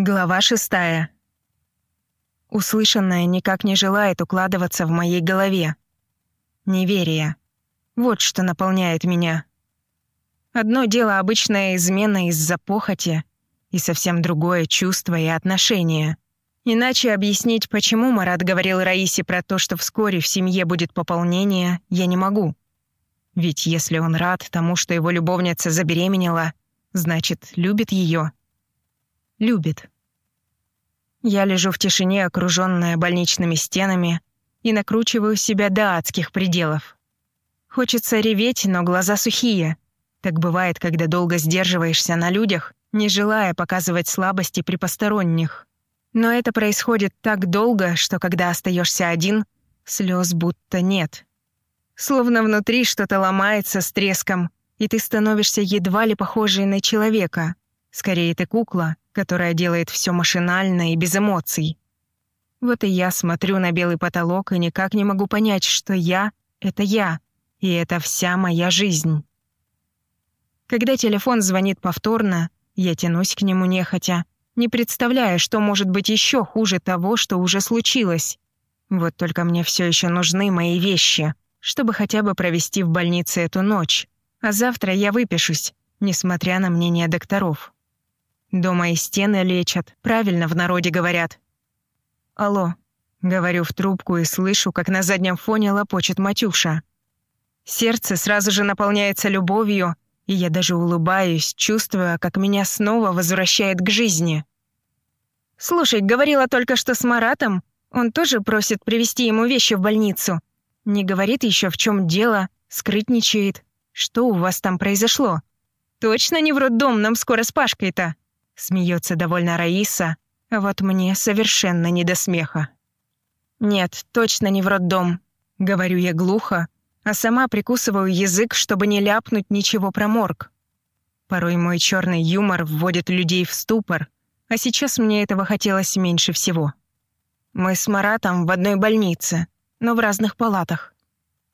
Глава шестая. Услышанное никак не желает укладываться в моей голове. Неверие. Вот что наполняет меня. Одно дело обычная измена из-за похоти, и совсем другое чувство и отношение. Иначе объяснить, почему Марат говорил Раисе про то, что вскоре в семье будет пополнение, я не могу. Ведь если он рад тому, что его любовница забеременела, значит, любит ее любит. Я лежу в тишине, окружённая больничными стенами, и накручиваю себя до адских пределов. Хочется реветь, но глаза сухие. Так бывает, когда долго сдерживаешься на людях, не желая показывать слабости при посторонних. Но это происходит так долго, что когда остаешься один, слез будто нет. Словно внутри что-то ломается с треском, и ты становишься едва ли похожей на человека. Скорее, ты кукла, которая делает все машинально и без эмоций. Вот и я смотрю на белый потолок и никак не могу понять, что я — это я, и это вся моя жизнь. Когда телефон звонит повторно, я тянусь к нему нехотя, не представляя, что может быть еще хуже того, что уже случилось. Вот только мне все еще нужны мои вещи, чтобы хотя бы провести в больнице эту ночь. А завтра я выпишусь, несмотря на мнение докторов. Дома и стены лечат, правильно в народе говорят. Алло. Говорю в трубку и слышу, как на заднем фоне лопочет Матюша. Сердце сразу же наполняется любовью, и я даже улыбаюсь, чувствуя, как меня снова возвращает к жизни. «Слушай, говорила только что с Маратом. Он тоже просит привезти ему вещи в больницу. Не говорит еще, в чем дело, скрытничает. Что у вас там произошло? Точно не в роддом нам скоро с Пашкой-то?» Смеется довольно Раиса, а вот мне совершенно не до смеха. «Нет, точно не в роддом», — говорю я глухо, а сама прикусываю язык, чтобы не ляпнуть ничего про морг. Порой мой черный юмор вводит людей в ступор, а сейчас мне этого хотелось меньше всего. Мы с Маратом в одной больнице, но в разных палатах.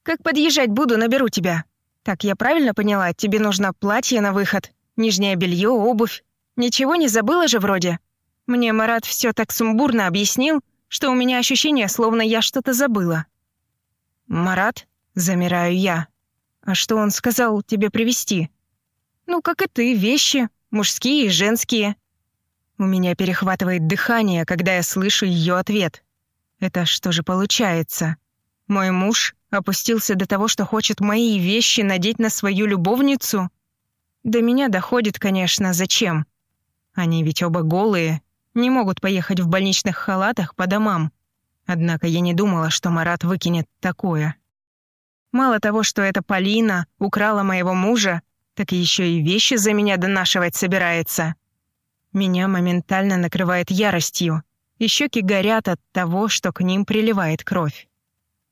«Как подъезжать буду, наберу тебя. Так, я правильно поняла, тебе нужно платье на выход, нижнее белье, обувь, Ничего не забыла же вроде? Мне Марат все так сумбурно объяснил, что у меня ощущение, словно я что-то забыла. «Марат?» — замираю я. «А что он сказал тебе привезти?» «Ну, как и ты, вещи, мужские и женские». У меня перехватывает дыхание, когда я слышу ее ответ. Это что же получается? Мой муж опустился до того, что хочет мои вещи надеть на свою любовницу? До меня доходит, конечно, зачем. Они ведь оба голые, не могут поехать в больничных халатах по домам. Однако я не думала, что Марат выкинет такое. Мало того, что эта Полина украла моего мужа, так еще и вещи за меня донашивать собирается. Меня моментально накрывает яростью, и щеки горят от того, что к ним приливает кровь.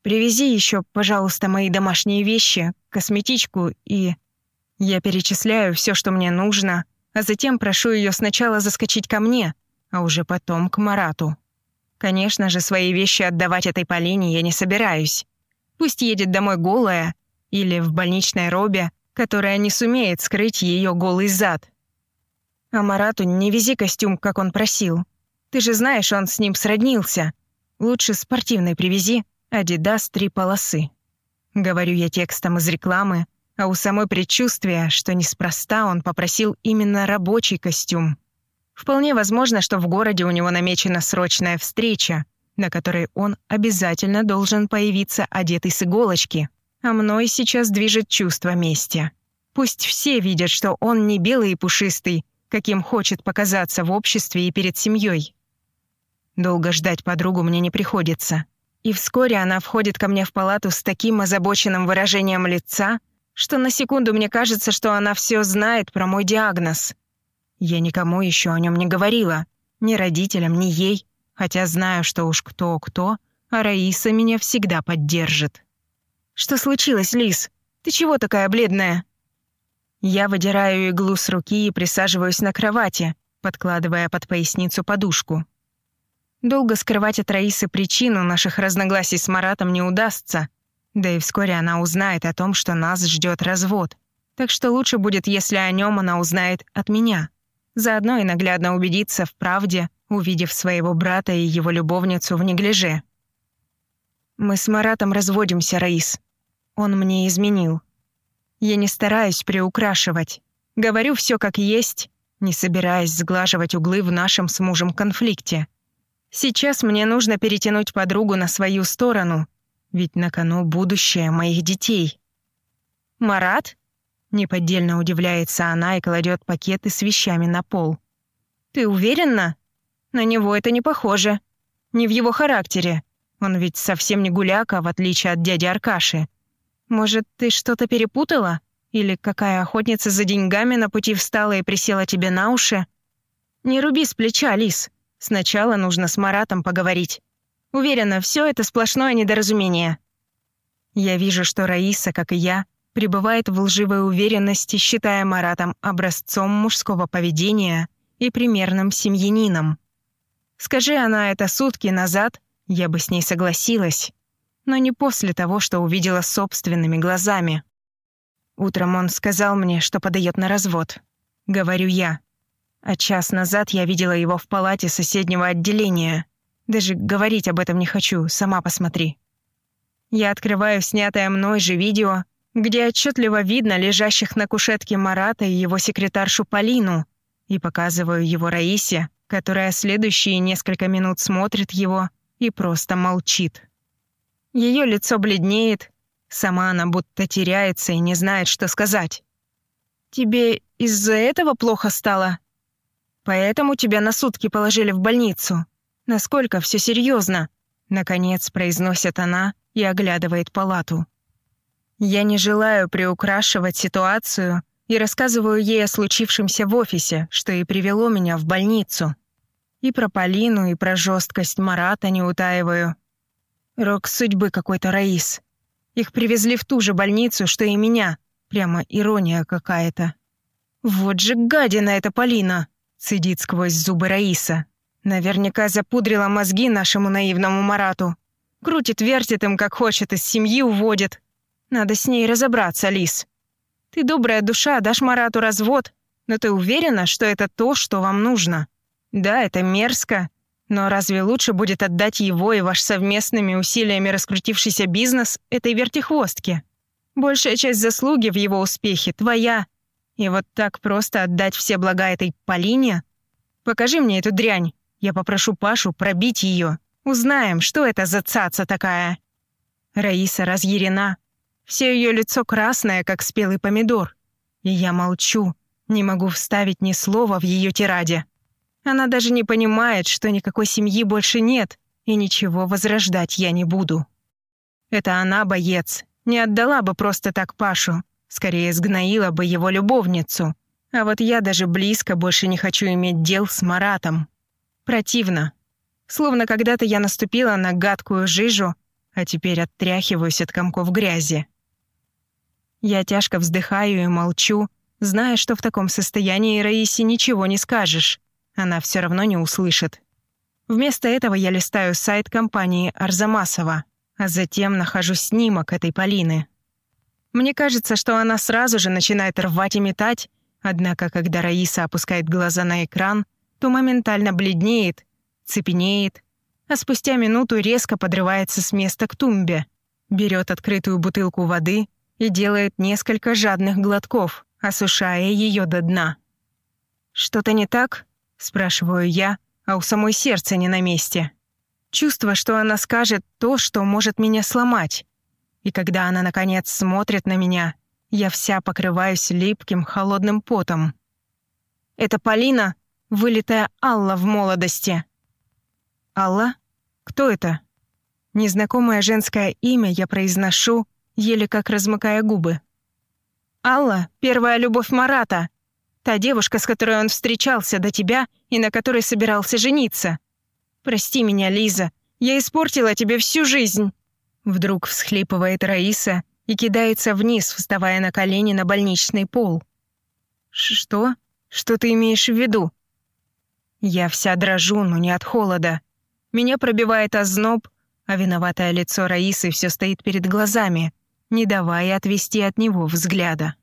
«Привези еще, пожалуйста, мои домашние вещи, косметичку и...» Я перечисляю все, что мне нужно, а затем прошу ее сначала заскочить ко мне, а уже потом к Марату. Конечно же, свои вещи отдавать этой Полине я не собираюсь. Пусть едет домой голая или в больничной робе, которая не сумеет скрыть ее голый зад. А Марату не вези костюм, как он просил. Ты же знаешь, он с ним сроднился. Лучше спортивный привези, Адидас три полосы. Говорю я текстом из рекламы, а у самой предчувствия, что неспроста он попросил именно рабочий костюм. Вполне возможно, что в городе у него намечена срочная встреча, на которой он обязательно должен появиться одетый с иголочки, а мной сейчас движет чувство мести. Пусть все видят, что он не белый и пушистый, каким хочет показаться в обществе и перед семьей. Долго ждать подругу мне не приходится. И вскоре она входит ко мне в палату с таким озабоченным выражением лица, что на секунду мне кажется, что она все знает про мой диагноз. Я никому еще о нем не говорила, ни родителям, ни ей, хотя знаю, что уж кто-кто, а Раиса меня всегда поддержит. «Что случилось, Лис? Ты чего такая бледная?» Я выдираю иглу с руки и присаживаюсь на кровати, подкладывая под поясницу подушку. Долго скрывать от Раисы причину наших разногласий с Маратом не удастся — да и вскоре она узнает о том, что нас ждет развод. Так что лучше будет, если о нем она узнает от меня. Заодно и наглядно убедиться в правде, увидев своего брата и его любовницу в неглиже. Мы с Маратом разводимся, Раис. Он мне изменил. Я не стараюсь приукрашивать. Говорю все как есть, не собираясь сглаживать углы в нашем с мужем конфликте. Сейчас мне нужно перетянуть подругу на свою сторону, ведь на кону будущее моих детей. «Марат?» — неподдельно удивляется она и кладет пакеты с вещами на пол. «Ты уверена? На него это не похоже. Не в его характере. Он ведь совсем не гуляка, в отличие от дяди Аркаши. Может, ты что-то перепутала? Или какая охотница за деньгами на пути встала и присела тебе на уши? Не руби с плеча, Лис. Сначала нужно с Маратом поговорить. Уверена, все это сплошное недоразумение. Я вижу, что Раиса, как и я, пребывает в лживой уверенности, считая Маратом образцом мужского поведения и примерным семьянином. Скажи она это сутки назад, я бы с ней согласилась, но не после того, что увидела собственными глазами. Утром он сказал мне, что подает на развод. Говорю я. А час назад я видела его в палате соседнего отделения. Даже говорить об этом не хочу, сама посмотри. Я открываю снятое мной же видео, где отчетливо видно лежащих на кушетке Марата и его секретаршу Полину, и показываю его Раисе, которая следующие несколько минут смотрит его и просто молчит. Ее лицо бледнеет, сама она будто теряется и не знает, что сказать. «Тебе из-за этого плохо стало? Поэтому тебя на сутки положили в больницу? Насколько все серьезно? Наконец произносит она и оглядывает палату. Я не желаю приукрашивать ситуацию и рассказываю ей о случившемся в офисе, что и привело меня в больницу. И про Полину, и про жесткость Марата не утаиваю. Рок судьбы какой-то Раис. Их привезли в ту же больницу, что и меня. Прямо ирония какая-то. «Вот же гадина эта Полина!» — цедит сквозь зубы Раиса. Наверняка запудрила мозги нашему наивному Марату. Крутит-вертит им, как хочет, из семьи уводит. Надо с ней разобраться, Лис. Ты добрая душа, дашь Марату развод, но ты уверена, что это то, что вам нужно?» Да, это мерзко, но разве лучше будет отдать его и ваш совместными усилиями раскрутившийся бизнес этой вертихвостке? Большая часть заслуги в его успехе твоя. И вот так просто отдать все блага этой Полине? Покажи мне эту дрянь. Я попрошу Пашу пробить ее. Узнаем, что это за цаца такая. Раиса разъярена. Все ее лицо красное, как спелый помидор. И я молчу, не могу вставить ни слова в ее тираде. Она даже не понимает, что никакой семьи больше нет, и ничего возрождать я не буду. Это она боец, не отдала бы просто так Пашу, скорее сгноила бы его любовницу. А вот я даже близко больше не хочу иметь дел с Маратом. Противно. Словно когда-то я наступила на гадкую жижу, а теперь оттряхиваюсь от комков грязи. Я тяжко вздыхаю и молчу, зная, что в таком состоянии Раисе ничего не скажешь. Она все равно не услышит. Вместо этого я листаю сайт компании Арзамасова, а затем нахожу снимок этой Полины. Мне кажется, что она сразу же начинает рвать и метать, однако когда Раиса опускает глаза на экран, то моментально бледнеет, цепенеет, а спустя минуту резко подрывается с места к тумбе, берет открытую бутылку воды и делает несколько жадных глотков, осушая ее до дна. «Что-то не так?» Спрашиваю я, а у самой сердце не на месте. Чувство, что она скажет то, что может меня сломать. И когда она, наконец, смотрит на меня, я вся покрываюсь липким, холодным потом. Это Полина, вылитая Алла в молодости. Алла? Кто это? Незнакомое женское имя я произношу, еле как размыкая губы. Алла — первая любовь Марата, Та девушка, с которой он встречался до тебя и на которой собирался жениться. Прости меня, Лиза. Я испортила тебе всю жизнь. Вдруг всхлипывает Раиса и кидается вниз, вставая на колени на больничный пол. Что? Что ты имеешь в виду? Я вся дрожу, но не от холода. Меня пробивает озноб, а виноватое лицо Раисы все стоит перед глазами, не давая отвести от него взгляда.